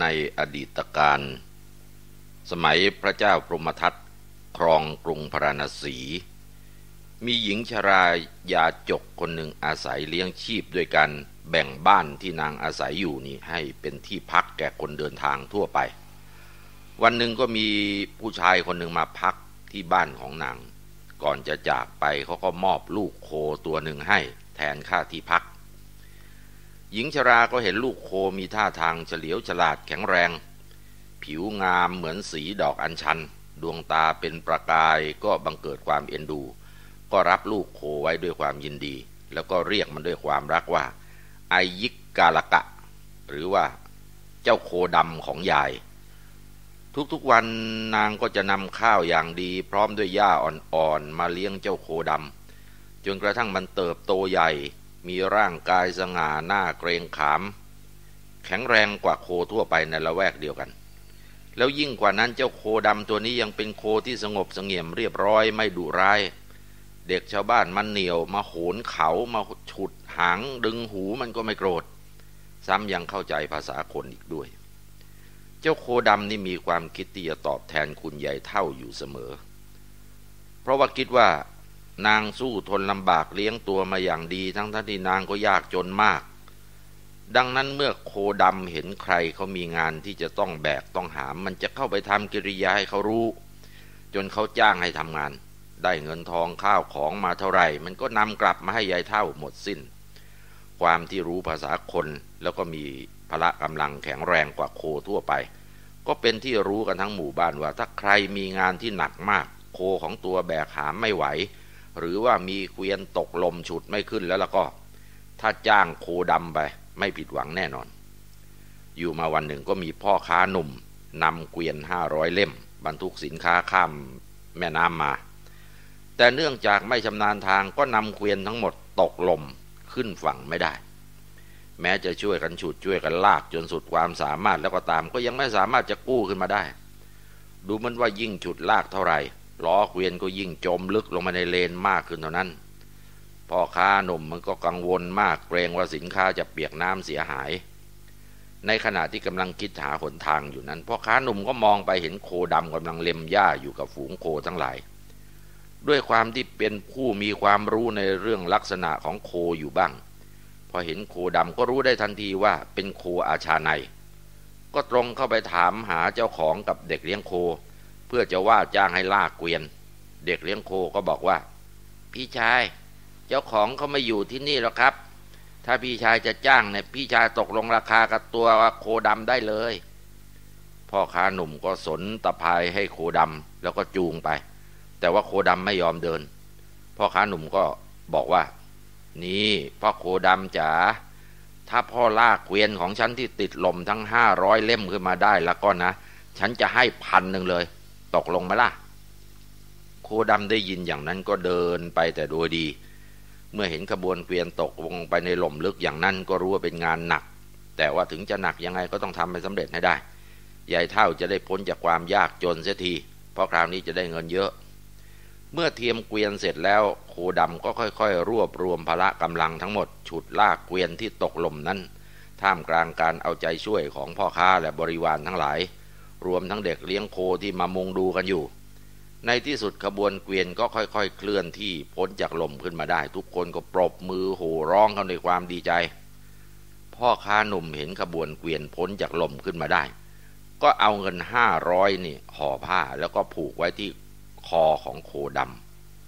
ในอดีตการ สมัยพระเจ้าพรหมทัตครองกรุงพราณสี มีหญิงชรายาจกคนหนึ่งอาศัยเลี้ยงชีพด้วยการแบ่งบ้านที่นางอาศัยอยู่นี่ให้เป็นที่พักแก่คนเดินทางทั่วไป วันหนึ่งก็มีผู้ชายคนหนึ่งมาพักที่บ้านของนาง ก่อนจะจากไปเขาก็มอบลูกโคตัวหนึ่งให้แทนค่าที่พัก หญิงชราก็เห็นลูกโคมีท่าทางเฉลียวฉลาดแข็งแรง ผิวงามเหมือนสีดอกอัญชัน ดวงตาเป็นประกายก็บังเกิดความเอ็นดู ก็รับลูกโคไว้ด้วยความยินดี แล้วก็เรียกมันด้วยความรักว่าไอยิกกาลกะ หรือว่าเจ้าโคดำของยาย ทุกๆวันนางก็จะนำข้าวอย่างดี พร้อมด้วยหญ้าอ่อนๆมาเลี้ยงเจ้าโคดำจนกระทั่งมันเติบโตใหญ่ มีร่างกายสง่าหน้าเกรงขาม แข็งแรงกว่าโคทั่วไปในละแวกเดียวกัน แล้วยิ่งกว่านั้นเจ้าโคดำตัวนี้ยังเป็นโคที่สงบสงเงียมเรียบร้อยไม่ดุร้าย เด็กชาวบ้านมันเหนียวมาโหนเขามาฉุดหางดึงหูมันก็ไม่โกรธ ซ้ำยังเข้าใจภาษาคนอีกด้วย เจ้าโคดำนี่มีความคิดที่จะตอบแทนคุณใหญ่เท่าอยู่เสมอ เพราะว่าคิดว่า นางสู้ทนลำบากเลี้ยงตัวมาอย่างดี ทั้งท่านที่นางก็ยากจนมาก ดังนั้นเมื่อโคดำเห็นใครเขามีงานที่จะต้องแบกต้องหาม มันจะเข้าไปทำกิริยาให้เขารู้ จนเขาจ้างให้ทำงาน ได้เงินทองข้าวของมาเท่าไหร่ มันก็นำกลับมาให้ยายเท่าหมดสิน้น ความที่รู้ภาษาคนแล้วก็มีพละกำลังแข็งแรงกว่าโคทั่วไป ก็เป็นที่รู้กันทั้งหมู่บ้านว่า ถ้าใครมีงานที่หนักมาก โคของตัวแบกหามไม่ไหว หรือว่ามีเกวียนตกลมฉุดไม่ขึ้นแล้วแล้วก็ ถ้าจ้างโคดำไป ไม่ผิดหวังแน่นอน อยู่มาวันหนึ่งก็มีพ่อค้าหนุ่มนำเกวียนห้าร้อยเล่ม บรรทุกสินค้าข้ามแม่น้ำมา แต่เนื่องจากไม่ชำนาญทางก็นำเกวียนทั้งหมดตกลมขึ้นฝั่งไม่ได้ แม้จะช่วยกันฉุดช่วยกันลากจนสุดความสามารถแล้วก็ตาม ก็ยังไม่สามารถจะกู้ขึ้นมาได้ ดูมันว่ายิ่งฉุดลากเท่าไหร่ ล้อเกวียนก็ยิ่งจมลึกลงมาในเลนมากขึ้นเท่านั้น พ่อค้าหนุ่มมันก็กังวลมากเกรงว่าสินค้าจะเปียกน้ำเสียหาย ในขณะที่กำลังคิดหาหนทางอยู่นั้นพ่อค้าหนุ่มก็มองไปเห็นโคดำกำลังเล็มหญ้าอยู่กับฝูงโคทั้งหลาย ด้วยความที่เป็นผู้มีความรู้ในเรื่องลักษณะของโคอยู่บ้าง พอเห็นโคดำก็รู้ได้ทันทีว่าเป็นโคอาชาในก็ตรงเข้าไปถามหาเจ้าของกับเด็กเลี้ยงโค พื่อจะว่าจ้างให้ลากเกวียน เด็กเลี้ยงโคก็บอกว่า พี่ชาย เจ้าของเขาไม่อยู่ที่นี่แล้วครับ ถ้าพี่ชายจะจ้างเนี่ยพี่ชายตกลงราคากับตัวโคดำได้เลย พ่อค้าหนุ่มก็สนตะพายให้โคดำแล้วก็จูงไป แต่ว่าโคดำไม่ยอมเดิน พ่อค้าหนุ่มก็บอกว่า นี่พ่อโคดำจ๋าถ้าพ่อลากเกวียนของฉันที่ติดลมทั้งห้าร้อยเล่มขึ้นมาได้แล้วก็นะ ฉันจะให้พันหนึ่งเลย ตกลงมาล่ะ โคดำได้ยินอย่างนั้นก็เดินไปแต่โดยดี เมื่อเห็นขบวนเกวียนตกลงไปในหล่มลึกอย่างนั้นก็รู้ว่าเป็นงานหนัก แต่ว่าถึงจะหนักยังไงก็ต้องทำให้สำเร็จให้ได้ยายเท่าจะได้พ้นจากความยากจนเสียที เพราะคราวนี้จะได้เงินเยอะ เมื่อเทียมเกวียนเสร็จแล้ว โคดำก็ค่อยๆ รวบรวมพละกำลังทั้งหมด ฉุดลากเกวียนที่ตกหล่มนั้น ท่ามกลางการเอาใจช่วยของพ่อค้าและบริวารทั้งหลาย รวมทั้งเด็กเลี้ยงโคที่มามุงดูกันอยู่ ในที่สุดขบวนเกวียนก็ค่อยๆ เคลื่อนที่พ้นจากลมขึ้นมาได้ ทุกคนก็ปรบมือโห่ร้องกันในความดีใจ พ่อค้าหนุ่มเห็นขบวนเกวียนพ้นจากลมขึ้นมาได้ ก็เอาเงินห้าร้อยนี่ห่อผ้าแล้วก็ผูกไว้ที่คอของโคด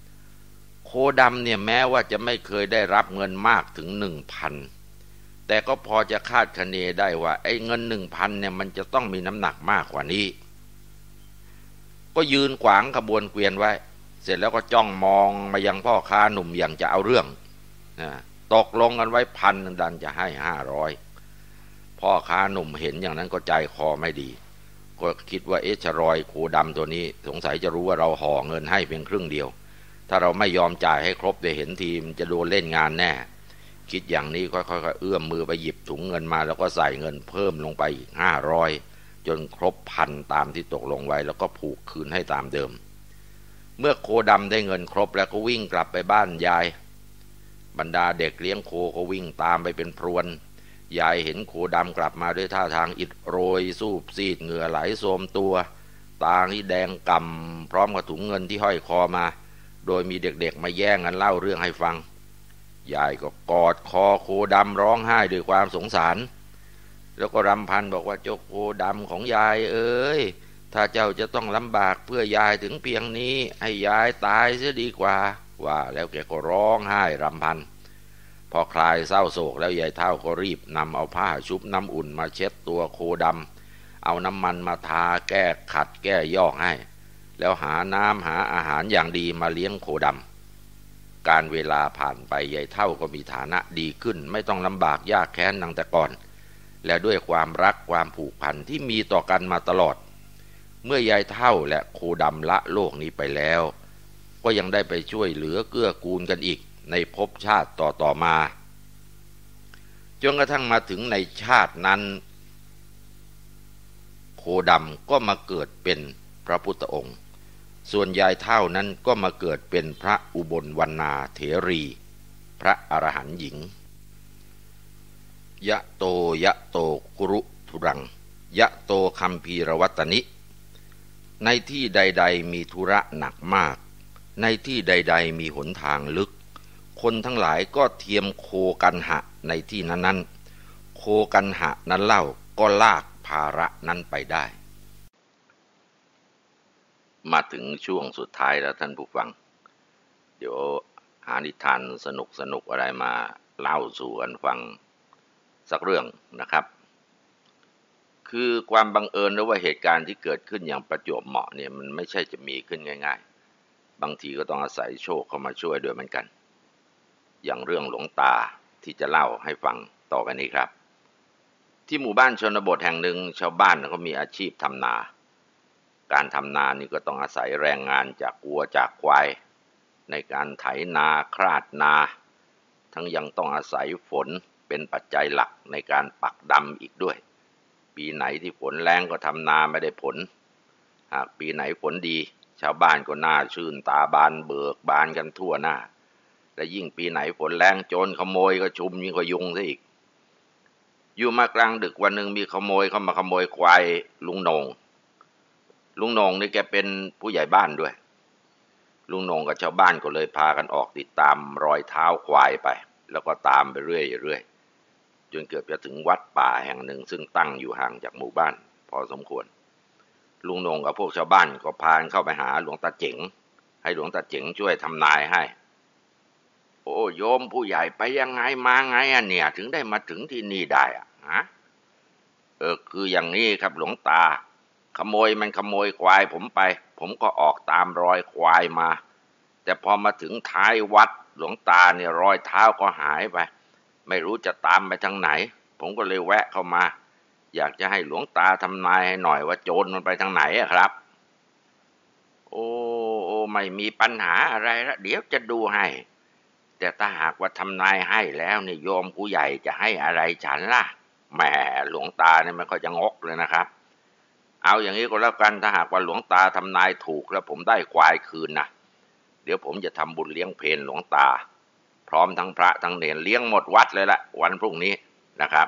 ำโคดำเนี่ยแม้ว่าจะไม่เคยได้รับเงินมากถึงหนึ่งพัน แต่ก็พอจะคาดคะเนได้ว่า ไอ้เงินหนึ่งพันเนี่ยมันจะต้องมีน้ำหนักมากกว่านี้ ก็ยืนขวางขบวนเกวียนไว้ เสร็จแล้วก็จ้องมองมายังพ่อค้าหนุ่มอย่างจะเอาเรื่องนะตกลงกันไว้พันดันจะให้ห้าร้อยพ่อค้าหนุ่มเห็นอย่างนั้นก็ใจคอไม่ดี ก็คิดว่าเอชรอยโคดำตัวนี้ สงสัยจะรู้ว่าเราห่อเงินให้เพียงครึ่งเดียว ถ้าเราไม่ยอมจ่ายให้ครบเดี๋ยวเห็นทีมจะโดนเล่นงานแน่ คิดอย่างนี้ค่อยๆเอื้อมมือไปหยิบถุงเงินมา แล้วก็ใส่เงินเพิ่มลงไปอีกห้าร้อยจนครบพันตามที่ตกลงไว้ แล้วก็ผูกคืนให้ตามเดิม เมื่อโคดำได้เงินครบแล้วก็วิ่งกลับไปบ้านยาย บรรดาเด็กเลี้ยงโคก็วิ่งตามไปเป็นพรวนยายเห็นโคดำกลับมาด้วยท่าทางอิดโรย สูบซีดเหงื่อไหลโสมตัว ตาที่แดงกำพร้อมกับถุงเงินที่ห้อยคอมา โดยมีเด็กๆมาแย่งกันเล่าเรื่องให้ฟัง ยายก็กอดคอโคดำร้องไห้ด้วยความสงสาร แล้วก็รำพันบอกว่าเจ้าโคดำของยายเอ้ยถ้าเจ้าจะต้องลำบากเพื่อยายถึงเพียงนี้ ให้ยายตายเสียดีกว่า ว่าแล้วแกก็ร้องไห้รำพัน พอคลายเศร้าโศกแล้วยายเท่าก็รีบนำเอาผ้าชุบน้ำอุ่นมาเช็ดตัวโคดำเอาน้ำมันมาทาแก้ขัดแก้ยอกให้ แล้วหาน้ำหาอาหารอย่างดีมาเลี้ยงโคดำ การเวลาผ่านไปยายเท่าก็มีฐานะดีขึ้น ไม่ต้องลำบากยากแค้นดังแต่ก่อน และด้วยความรักความผูกพันที่มีต่อกันมาตลอด เมื่อยายเท่าและโคดำละโลกนี้ไปแล้ว ก็ยังได้ไปช่วยเหลือเกื้อกูลกันอีกในภพชาติต่อต่อมาจนกระทั่งมาถึงในชาตินั้น โคดำก็มาเกิดเป็นพระพุทธองค์ ส่วนยายเท่านั้นก็มาเกิดเป็นพระอุบลวรรณาเถรี พระอรหันต์หญิง ยะโตยะโตกุรุทุรัง ยะโตคัมพีรวัตนิ ในที่ใด ๆ มีธุระหนักมาก ในที่ใด ๆ มีหนทางลึก คนทั้งหลายก็เทียมโคกันหะในที่นั้นๆ โคกันหะนั้นเล่าก็ลากภาระนั้นไปได้ มาถึงช่วงสุดท้ายแล้วท่านผู้ฟัง เดี๋ยวหานิทานสนุกสนุกอะไรมาเล่าสู่กันฟังสักเรื่องนะครับ คือความบังเอิญหรือว่าเหตุการณ์ที่เกิดขึ้นอย่างประจวบเหมาะเนี่ยมันไม่ใช่จะมีขึ้นง่าย ๆ บางทีก็ต้องอาศัยโชคเข้ามาช่วยด้วยเหมือนกัน อย่างเรื่องหลวงตาที่จะเล่าให้ฟังต่อไปนี้ครับ ที่หมู่บ้านชนบทแห่งหนึ่งชาวบ้านเขามีอาชีพทำนา การทำนานี่ก็ต้องอาศัยแรงงานจากวัวจากควาย ในการไถนาคราดนา ทั้งยังต้องอาศัยฝนเป็นปัจจัยหลักในการปักดำอีกด้วย ปีไหนที่ฝนแรงก็ทำนาไม่ได้ผล หากปีไหนฝนดี ชาวบ้านก็น่าชื่นตาบานเบิกบานกันทั่วหน้า และยิ่งปีไหนฝนแรงโจรขโมยก็ชุมยิ่งกว่ายุงซะอีกอยู่มากลางดึกวันหนึ่งมีขโมยเข้ามาขโมยควายลุงนง ลุงนงนี่แกเป็นผู้ใหญ่บ้านด้วย ลุงนงกับชาวบ้านก็เลยพากันออกติดตามรอยเท้าควายไป แล้วก็ตามไปเรื่อยๆจนเกือบจะถึงวัดป่าแห่งหนึ่ง ซึ่งตั้งอยู่ห่างจากหมู่บ้าน พอสมควร ลุงนงกับพวกชาวบ้านก็พานเข้าไปหาหลวงตาเจ๋ง ให้หลวงตาเจ๋งช่วยทำนายให้โอ้โยมผู้ใหญ่ไปยังไงมาไงอะเนี่ย ถึงได้มาถึงที่นี่ได้อะฮะเออคืออย่างนี้ครับหลวงตา ขโมยมันขโมยควายผมไป ผมก็ออกตามรอยควายมา แต่พอมาถึงท้ายวัดหลวงตาเนี่ยรอยเท้าก็หายไป ไม่รู้จะตามไปทางไหน ผมก็เลยแวะเข้ามา อยากจะให้หลวงตาทำนายให้หน่อยว่าโจรมันไปทางไหนครับ โอ้โอ้ไม่มีปัญหาอะไรละเดี๋ยวจะดูให้ แต่ถ้าหากว่าทำนายให้แล้วเนี่ยโยมผู้ใหญ่จะให้อะไรฉันล่ะแหมหลวงตาเนี่ยมันก็จะงกเลยนะครับ เอาอย่างนี้ก็แล้วกันถ้าหากว่าหลวงตาทำนายถูกแล้วผมได้ควายคืนนะเดี๋ยวผมจะทำบุญเลี้ยงเพลหลวงตา พร้อมทั้งพระทั้งเนรเลี้ยงหมดวัดเลยละวันพรุ่งนี้นะครับ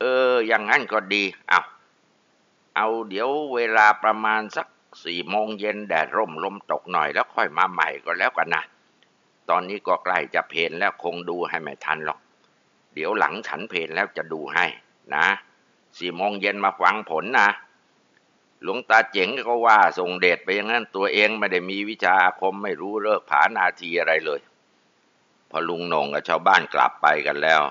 เอออย่างนั้นก็ดีเอาเอาเดี๋ยวเวลาประมาณสักสี่โมงเย็นแดดร่มลมตกหน่อยแล้วค่อยมาใหม่ก็แล้วกันนะตอนนี้ก็ใกล้จะเพนแล้วคงดูให้ไม่ทันหรอก เดี๋ยวหลังฉันเพนแล้วจะดูให้นะสี่โมงเย็นมาฟังผลนะ หลวงตาเจ๋งก็ว่าส่งเดชไปอย่างนั้นตัวเองไม่ได้มีวิชาอาคมไม่รู้เลิกผานาทีอะไรเลย พอลุงนงกับชาวบ้านกลับไปกันแล้ว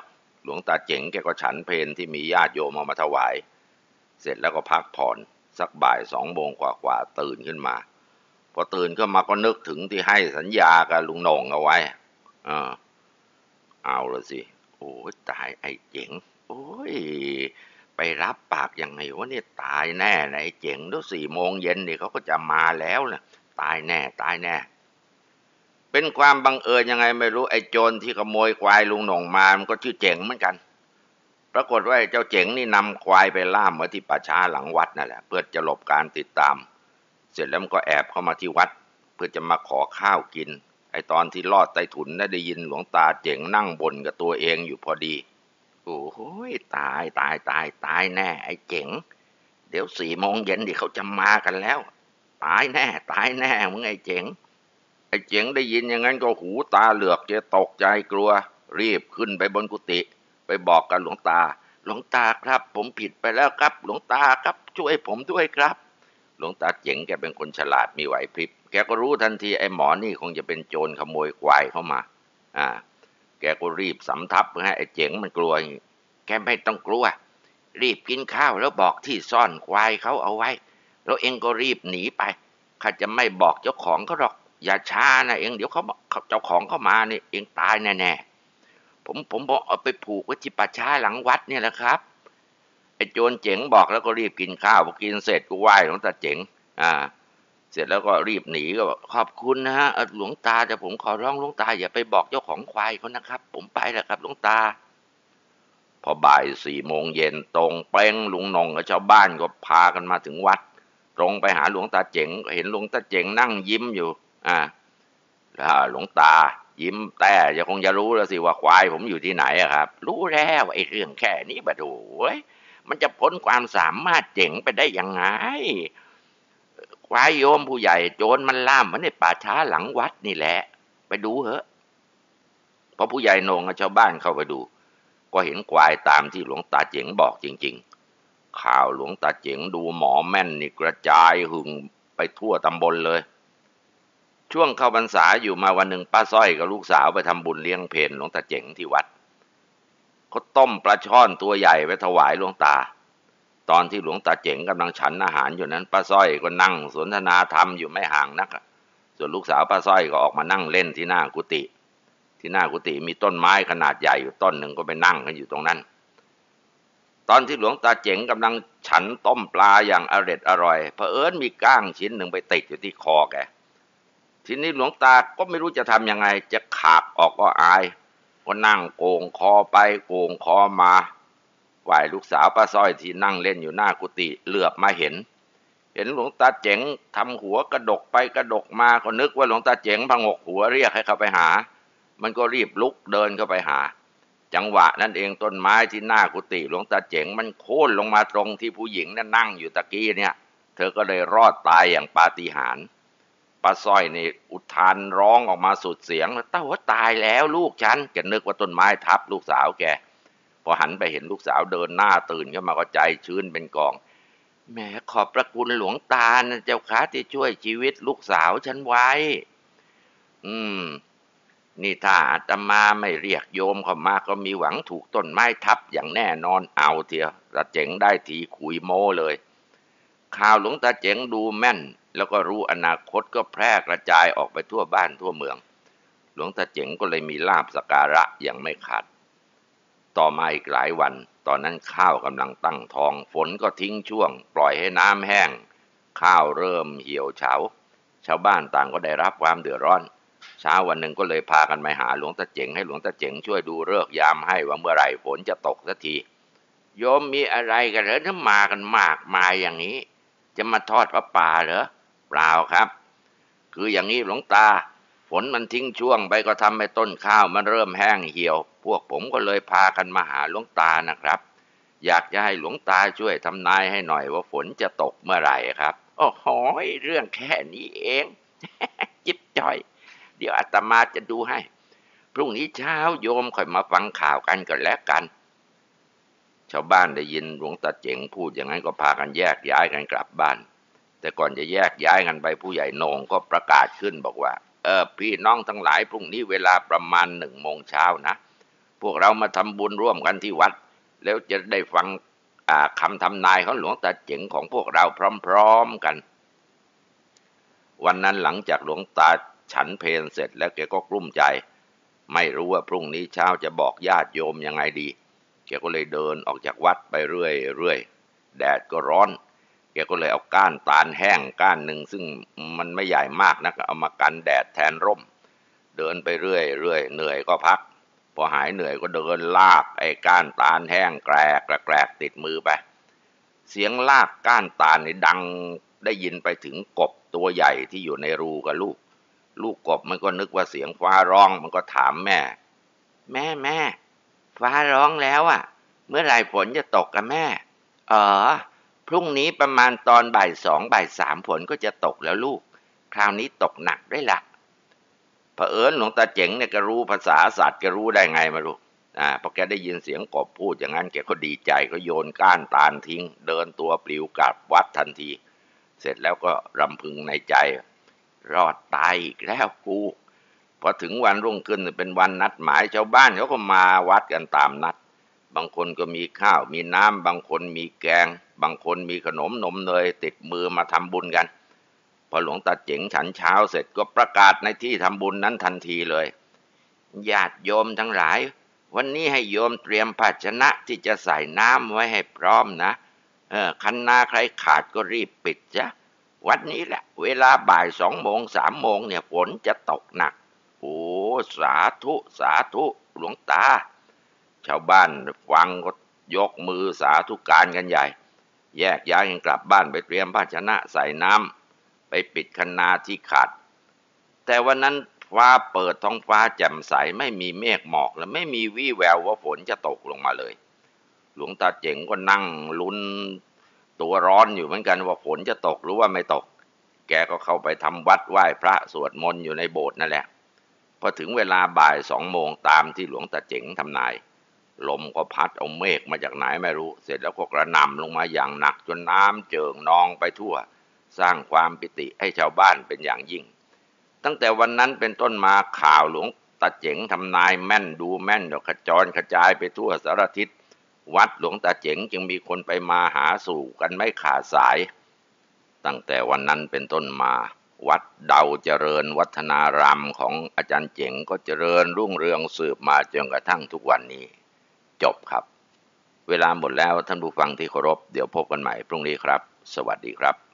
หลวงตาเจ๋งแกก็ฉันเพนที่มีญาติโยมมาถวาย เสร็จแล้วก็พักผ่อนสักบ่ายสองโมงกว่าๆตื่นขึ้นมา พอตื่นขึ้นมาก็นึกถึงที่ให้สัญญากับลุงนงเอาไว้อเอาละสิ โอ้ยตายไอ้เจ๋ง โอ้ย ไปรับปากยังไงวะเนี่ยตายแน่นะไอ้เจ๋งด้วยสี่โมงเย็นนี่เขาก็จะมาแล้วนะตายแน่ ตายแน่ เป็นความบังเอิญยังไงไม่รู้ไอ้โจรที่ขโมยควายลุงหนงมามันก็ชื่อเจ๋งเหมือนกัน ปรากฏว่าเจ้าเจ๋งนี่นำควายไปล่ามมาที่ป่าช้าหลังวัดนั่นแหละเพื่อจะหลบการติดตาม เสร็จแล้วมันก็แอบเข้ามาที่วัด เพื่อจะมาขอข้าวกิน ไอ้ตอนที่ลอดใต้ถุนได้ยินหลวงตาเจ๋งนั่งบนกับตัวเองอยู่พอดี โอ้โหตายตายตายตายแน่ ไอ้เจ๋ง เดี๋ยวสี่โมงเย็นดิเขาจะมากันแล้ว ตายแน่ ตายแน่มึงไอ้เจ๋ง ไอ้เจ๋งได้ยินอย่างนั้นก็หูตาเหลือกจะตกใจกลัว รีบขึ้นไปบนกุฏิไปบอกกับหลวงตา หลวงตาครับ ผมผิดไปแล้วครับ หลวงตาครับ ช่วยผมด้วยครับ หลวงตาเจ๋งแกเป็นคนฉลาดมีไหวพริบ แกก็รู้ทันทีไอ้หมอนี่คงจะเป็นโจรขโมยควายเข้ามา อ่า แกก็รีบสำทับเพื่อให้ไอ้เจ๋งมันกลัวแกไม่ต้องกลัว รีบกินข้าวแล้วบอกที่ซ่อนควายเขาเอาไว้ แล้วเองก็รีบหนีไปข้าจะไม่บอกเจ้าของเขาหรอก อย่าช้านะเองเดี๋ยวเขาเจ้าของเขามานี่เองตายแน่ๆผมผมบอกเอาไปผูกไว้ที่ป่าช้าหลังวัดเนี่ยแหละครับไอ้โจรเจ๋งบอกแล้วก็รีบกินข้าวพอกินเสร็จก็ไหว้หลวงตาเจ๋ง อ่า เสร็จแล้วก็รีบหนีก็บอกขอบคุณนะฮะหลวงตาแต่ผมขอร้องหลวงตา อย่าไปบอกเจ้าของควายเขานะครับ ผมไปแล้วครับหลวงตา พอบ่ายสี่โมงเย็นตรงเป้งลุงนงกับชาวบ้านก็พากันมาถึงวัด ตรงไปหาหลวงตาเจ๋งเห็นหลวงตาเจ๋งนั่งยิ้มอยู่ อ่าแล้วหลวงตายิ้มแต่จะคงจะรู้แล้วสิว่าควายผมอยู่ที่ไหนครับ รู้แล้วไอ้เรื่องแค่นี้บะดูมันจะพ้นความสามารถเจ๋งไปได้ยังไง วายโยมผู้ใหญ่โจรมันล่ามมันในป่าช้าหลังวัดนี่แหละ ไปดูเหอะพอผู้ใหญ่นงชาวบ้านเข้าไปดู ก็เห็นควายตามที่หลวงตาเจ๋งบอกจริง ๆ ข่าวหลวงตาเจ๋งดูหมอแม่นนี่กระจายหึงไปทั่วตำบลเลย ช่วงเข้าพรรษาอยู่มาวันหนึ่งป้าสร้อยกับลูกสาวไปทำบุญเลี้ยงเพลหลวงตาเจ๋งที่วัดเขาต้มปลาช่อนตัวใหญ่ไปถวายหลวงตา ตอนที่หลวงตาเจ๋งกำลังฉันอาหารอยู่นั้นป้าสร้อยก็นั่งสนทนาธรรมอยู่ไม่ห่างนักส่วนลูกสาวป้าสร้อยก็ออกมานั่งเล่นที่หน้ากุฏิที่หน้ากุฏิมีต้นไม้ขนาดใหญ่อยู่ต้นหนึ่งก็ไปนั่งกันอยู่ตรงนั้น ตอนที่หลวงตาเจ๋งกำลังฉันต้มปลาอย่างอร็ดอร่อยเผอิญมีก้างชิ้นหนึ่งไปติดอยู่ที่คอแกทีนี้หลวงตาก็ไม่รู้จะทำยังไง จะขากออกก็อาย ก็นั่งโกงคอไปโกงคอมา ฝ่ายลูกสาวป้าส้อยที่นั่งเล่นอยู่หน้ากุฏิเหลือบมาเห็น เห็นหลวงตาเจ๋งทำหัวกระดกไปกระดกมาก็นึกว่าหลวงตาเจ๋งพังกหัวเรียกให้เข้าไปหา มันก็รีบลุกเดินเข้าไปหา จังหวะนั้นเองต้นไม้ที่หน้ากุฏิหลวงตาเจ๋งมันโค่นลงมาตรงที่ผู้หญิงนั่นนั่งอยู่ตะกี้เนี่ย เธอก็เลยรอดตายอย่างปาฏิหาริย์ป้าสร้อยนี่อุทานร้องออกมาสุดเสียงแล้วตาว่าตายแล้วลูกฉันแกนึกว่าต้นไม้ทับลูกสาวแก พอหันไปเห็นลูกสาวเดินหน้าตื่นขึ้นมาก็ใจชื้นเป็นกองแม่ขอบพระคุณหลวงตานะเจ้าค้าที่ช่วยชีวิตลูกสาวฉันไว้ อืม นี่ถ้าอาตมาไม่เรียกโยมเข้ามาก็มีหวังถูกต้นไม้ทับอย่างแน่นอนเอาเถอะตาเจ๋งได้ทีคุยโม้เลย ข่าวหลวงตาเจ๋งดูแม่น แล้วก็รู้อนาคตก็แพร่กระจายออกไปทั่วบ้านทั่วเมือง หลวงตาเจ๋งก็เลยมีลาบสการะอย่างไม่ขาด ต่อมาอีกหลายวัน ตอนนั้นข้าวกำลังตั้งทอง ฝนก็ทิ้งช่วง ปล่อยให้น้ำแห้ง ข้าวเริ่มเหี่ยวเฉา ชาวบ้านต่างก็ได้รับความเดือดร้อน เช้าวันหนึ่งก็เลยพากันไปหาหลวงตาเจ๋งให้หลวงตาเจ๋งช่วยดูเลิกยามให้ว่าเมื่อไหร่ฝนจะตกสักทีโยมมีอะไรกันเหรอถ้ามากันมากมายอย่างนี้ จะมาทอดพระป่าเหรอเปล่าครับ คืออย่างนี้หลวงตา ฝนมันทิ้งช่วงไปก็ทำให้ต้นข้าวมันเริ่มแห้งเหี่ยว กผมก็เลยพากันมาหาหลวงตานะครับ อยากจะให้หลวงตาช่วยทำนายให้หน่อยว่าฝนจะตกเมื่อไหร่ครับ โอ้โหเรื่องแค่นี้เอง จิบจ่อย เดี๋ยวอาตมาจะดูให้ พรุ่งนี้เช้าโยมค่อยมาฟังข่าวกันก่อนแล้วกัน ชาวบ้านได้ยินหลวงตาเจ๋งพูดอย่างนั้นก็พากันแยกย้ายกันกลับบ้าน แต่ก่อนจะแยกย้ายกันไปผู้ใหญ่นงก็ประกาศขึ้นบอกว่าเออพี่น้องทั้งหลายพรุ่งนี้เวลาประมาณหนึ่งโมงเช้านะ พวกเรามาทำบุญร่วมกันที่วัด แล้วจะได้ฟังคำทำนายของหลวงตาเจ๋งของพวกเราพร้อม ๆกัน วันนั้นหลังจากหลวงตาฉันเพลเสร็จแล้วแกก็กลุ้มใจ ไม่รู้ว่าพรุ่งนี้เช้าจะบอกญาติโยมยังไงดี แกก็เลยเดินออกจากวัดไปเรื่อยเรื่อยแดดก็ร้อน แกก็เลยเอาก้านตาลแห้งก้านหนึ่งซึ่งมันไม่ใหญ่มากนะเอามากันแดดแทนร่ม เดินไปเรื่อยเรื่อยเหนื่อยก็พัก พอหายเหนื่อยก็เดินลากไอ้ก้านตาลแห้งแกรกแกรกติดมือไป เสียงลากก้านตาลนี่ดังได้ยินไปถึงกบตัวใหญ่ที่อยู่ในรูกับลูก ลูกกบมันก็นึกว่าเสียงฟ้าร้องมันก็ถามแม่ แม่แม่ ฟ้าร้องแล้วอะ เมื่อไหร่ฝนจะตกกันแม่เออพรุ่งนี้ประมาณตอนบ่ายสองบ่ายสามฝนก็จะตกแล้วลูก คราวนี้ตกหนักได้ละ เผอิญหลวงตาเจ๋งเนี่ยก็รู้ภาษาสัตว์ก็รู้ได้ไงมาลูกอ่าพอแกได้ยินเสียงกบพูดอย่างนั้นแกก็ดีใจก็โยนก้านตาลทิ้ง เดินตัวปลิวกลับวัดทันที เสร็จแล้วก็รำพึงในใจ รอดตายอีกแล้วกูพอถึงวันรุ่งขึ้นเป็นวันนัดหมายชาวบ้านเขาก็มาวัดกันตามนัด บางคนก็มีข้าวมีน้ำบางคนมีแกง บางคนมีขนมนมเนยติดมือมาทำบุญกัน พอหลวงตาเจ๋งฉันเช้าเสร็จก็ประกาศในที่ทำบุญนั้นทันทีเลย ญาติโยมทั้งหลาย วันนี้ให้โยมเตรียมภาชนะที่จะใส่น้ำไว้ให้พร้อมนะ เออคันนาใครขาดก็รีบปิดจ้ะวันนี้แหละ เวลาบ่ายสองโมงสามโมงเนี่ยฝนจะตกหนัก โอ้สาธุสาธุหลวงตา ชาวบ้านฟังก็ยกมือสาธุการกันใหญ่ แยกย้ายกันกลับบ้านไปเตรียมภาชนะใส่น้ำ ไปปิดคันนาที่ขาด แต่วันนั้นฟ้าเปิดท้องฟ้าแจ่มใสไม่มีเมฆหมอกและไม่มีวี่แววว่าฝนจะตกลงมาเลย หลวงตาเจ๋งก็นั่งลุ้นตัวร้อนอยู่เหมือนกันว่าฝนจะตกหรือว่าไม่ตก แกก็เข้าไปทำวัดไหว้พระสวดมนต์อยู่ในโบสถ์นั่นแหละ พอถึงเวลาบ่ายสองโมงตามที่หลวงตาเจ๋งทำนาย ลมก็พัดเอาเมฆมาจากไหนไม่รู้ เสร็จแล้วก็กระหน่ำลงมาอย่างหนักจนน้ำเจิ่งนองไปทั่ว สร้างความปิติให้ชาวบ้านเป็นอย่างยิ่ง ตั้งแต่วันนั้นเป็นต้นมาข่าวหลวงตาเจ๋งทำนายแม่นดูแม่นเดี๋ยวขจรกระจายไปทั่วสารทิศวัดหลวงตาเจ๋งจึงมีคนไปมาหาสู่กันไม่ขาดสาย ตั้งแต่วันนั้นเป็นต้นมา วัดเดาเจริญวัฒนารามของอาจารย์เจ๋งก็เจริญรุ่งเรืองสืบมาจนกระทั่งทุกวันนี้ จบครับ เวลาหมดแล้วท่านผู้ฟังที่เคารพ เดี๋ยวพบกันใหม่พรุ่งนี้ครับ สวัสดีครับ